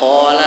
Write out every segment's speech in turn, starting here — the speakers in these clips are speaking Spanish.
قال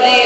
nadie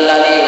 la.